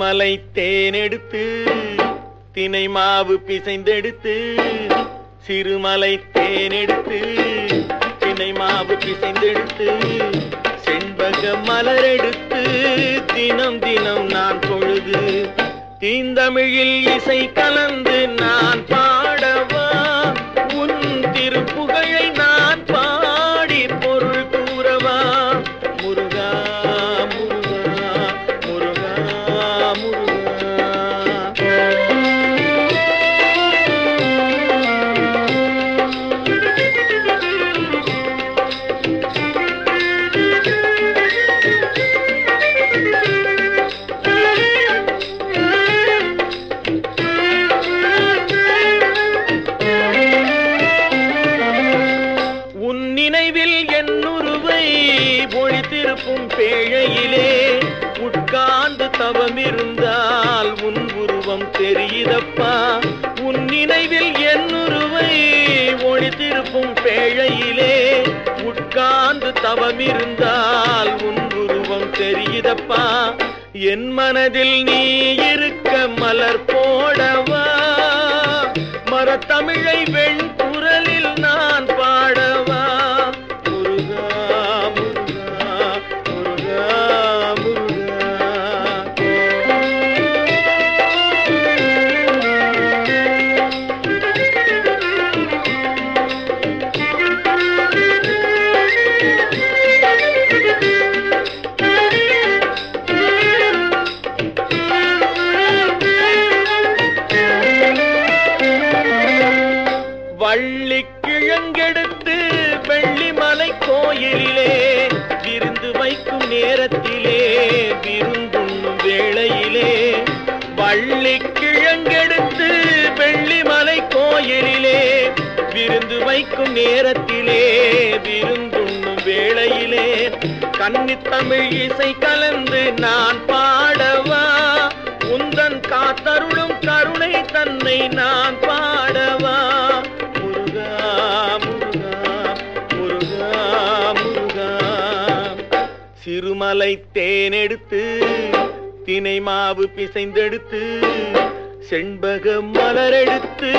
சிறுமலை தேனெடுத்து தினை மாவு பிசைந்தெடுத்து சிறுமலை தேனெடுத்து தினை மாவு பிசைந்தெடுத்து செண்பக மலரெடுத்து தினம் தினம் நான் பொழுது தீந்தமிழில் இசை கலந்து ஒளித்திருப்பும் பேழையிலே உட்கார்ந்து தவம் இருந்தால் உன் உருவம் தெரியுதப்பா. உன் நினைவில் என் உருவை ஒளித்திருப்பும் பேழையிலே உட்கார்ந்து தவமிருந்தால் உன் உருவம் தெரியுதப்பா. என் மனதில் நீ இருக்க மலர் போடவா. மரத்தமிழை வெண் வள்ளி கிழங்கெடுத்து வெள்ளிமலை கோயிலிலே விருந்து வைக்கும் நேரத்திலே விருந்துண்ணும் வேளையிலே. வள்ளி கிழங்கெடுத்து வெள்ளிமலை கோயிலிலே விருந்து வைக்கும் நேரத்திலே வேளையிலே கன்னித்தமிழ் இசை கலந்து நான் பாடவா? உந்தன் காத்தருளும் கருணை தன்னை நான் பாடவா? முருகா முருகா முருகா முருகா. சிறுமலை தேனெடுத்து தினை மாவு பிசைந்தெடுத்து செண்பக மலரெடுத்து